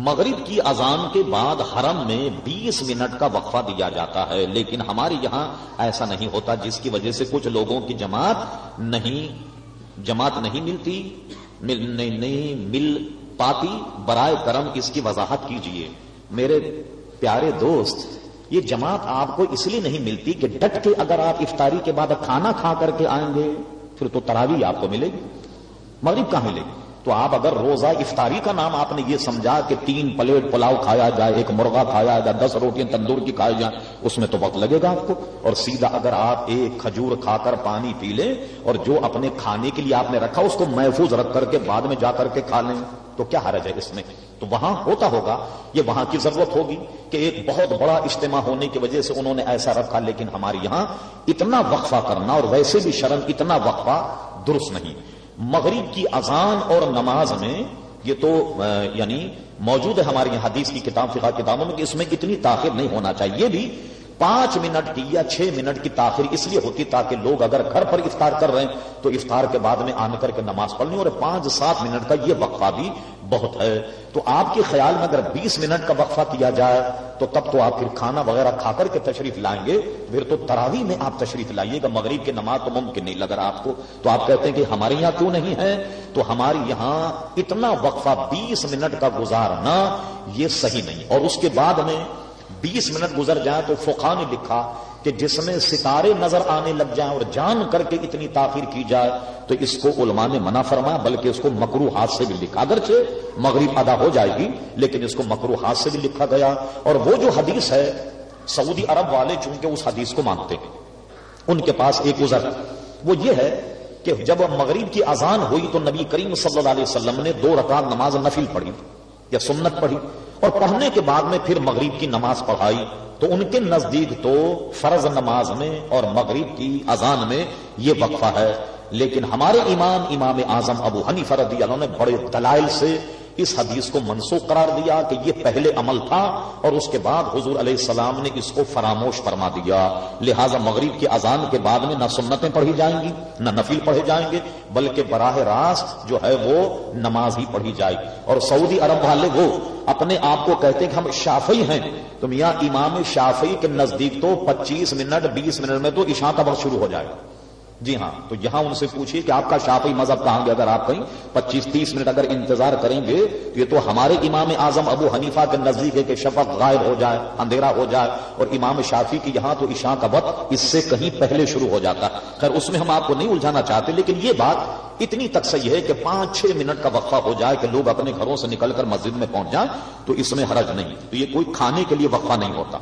مغرب کی اذان کے بعد حرم میں بیس منٹ کا وقفہ دیا جاتا ہے لیکن ہمارے یہاں ایسا نہیں ہوتا جس کی وجہ سے کچھ لوگوں کی جماعت نہیں جماعت نہیں ملتی مل نہیں, نہیں مل پاتی۔ برائے کرم اس کی وضاحت کیجیے۔ میرے پیارے دوست یہ جماعت آپ کو اس لیے نہیں ملتی کہ ڈٹ کے اگر آپ افطاری کے بعد کھانا کھا کر کے آئیں گے پھر تو تراوی آپ کو ملے گی۔ مغرب کہاں ملے گی؟ تو آپ اگر روزہ افطاری کا نام آپ نے یہ سمجھا کہ تین پلیٹ پلاؤ کھایا جائے، ایک مرغا کھایا جائے، دس روٹیاں تندور کی کھائی جائیں، اس میں تو وقت لگے گا آپ کو۔ اور سیدھا اگر آپ ایک کھجور کھا کر پانی پی لیں اور جو اپنے کھانے کے لیے آپ نے رکھا اس کو محفوظ رکھ کر کے بعد میں جا کر کے کھا لیں، تو کیا حرج ہے اس میں؟ تو وہاں ہوتا ہوگا، یہ وہاں کی ضرورت ہوگی کہ ایک بہت بڑا اجتماع ہونے کی وجہ سے انہوں نے ایسا رکھا، لیکن ہمارے یہاں اتنا وقفہ کرنا اور ویسے بھی شرم اتنا وقفہ درست نہیں۔ مغرب کی اذان اور نماز میں یہ تو یعنی موجود ہے ہماری یہاں حدیث کی کتاب، فقہ کتابوں میں کہ اس میں اتنی تاخیر نہیں ہونا چاہیے۔ بھی پانچ منٹ کی یا چھ منٹ کی تاخیر اس لیے ہوتی تاکہ لوگ اگر گھر پر افطار کر رہے ہیں تو افطار کے بعد میں آنے کر کے نماز پڑھنی اور پانچ سات منٹ کا یہ وقفہ بھی بہت ہے۔ تو آپ کے خیال میں اگر بیس منٹ کا وقفہ کیا جائے تو تب تو آپ پھر کھانا وغیرہ کھا کر کے تشریف لائیں گے۔ پھر تو تراوی میں آپ تشریف لائیے گا۔ مغرب کی نماز تو ممکن نہیں لگ رہا آپ کو۔ تو آپ کہتے ہیں کہ ہمارے یہاں کیوں نہیں ہے؟ تو ہمارے یہاں اتنا وقفہ بیس منٹ کا گزارنا یہ صحیح نہیں۔ اور اس کے بعد میں بیس منٹ گزر جائیں تو فقہ نے لکھا کہ جس میں ستارے نظر آنے لگ جائیں اور جان کر کے اتنی تاخیر کی جائے تو اس کو علماء نے منع فرمایا، بلکہ اس کو مکرو ہاتھ سے بھی لکھا۔ اگرچہ مغرب ادا ہو جائے گی، لیکن اس کو مکرو ہاتھ سے بھی لکھا گیا۔ اور وہ جو حدیث ہے، سعودی عرب والے چونکہ اس حدیث کو مانتے ہیں، ان کے پاس ایک ازر وہ یہ ہے کہ جب مغرب کی اذان ہوئی تو نبی کریم صلی اللہ علیہ وسلم نے دو رکعت نماز نفل پڑھی یا سنت پڑھی۔ اور پڑھنے کے بعد میں پھر مغرب کی نماز پڑھائی، تو ان کے نزدیک تو فرض نماز میں اور مغرب کی اذان میں یہ وقفہ ہے۔ لیکن ہمارے امام امام اعظم ابو ہنی فرد نے بڑے دلائل سے اس حدیث کو منسوخ قرار دیا کہ یہ پہلے عمل تھا اور اس کے بعد حضور علیہ السلام نے اس کو فراموش فرما دیا۔ لہذا مغرب کی اذان کے بعد میں نہ سنتیں پڑھی جائیں گی، نہ نفیل پڑھے جائیں گے، بلکہ براہ راست جو ہے وہ نماز ہی پڑھی جائے۔ اور سعودی عرب والے وہ اپنے آپ کو کہتے ہیں کہ ہم شافی ہیں۔ تو میاں امام شافی کے نزدیک تو پچیس منٹ، بیس منٹ میں تو عشاء کا وقت شروع ہو جائے گا۔ جی ہاں تو یہاں ان سے پوچھیے کہ آپ کا شافی مذہب کہاں گے اگر آپ کہیں پچیس تیس منٹ اگر انتظار کریں گے، تو یہ تو ہمارے امام اعظم ابو حنیفہ کے نزدیک ہے کہ شفق غائب ہو جائے، اندھیرا ہو جائے، اور امام شافی کی یہاں تو عشاء کا وقت اس سے کہیں پہلے شروع ہو جاتا۔ خیر، اس میں ہم آپ کو نہیں الجھانا چاہتے، لیکن یہ بات اتنی تک صحیح ہے کہ پانچ چھ منٹ کا وقفہ ہو جائے کہ لوگ اپنے گھروں سے نکل کر مسجد میں پہنچ جائیں، تو اس میں حرج نہیں۔ تو یہ کوئی کھانے کے لیے وقفہ نہیں ہوتا۔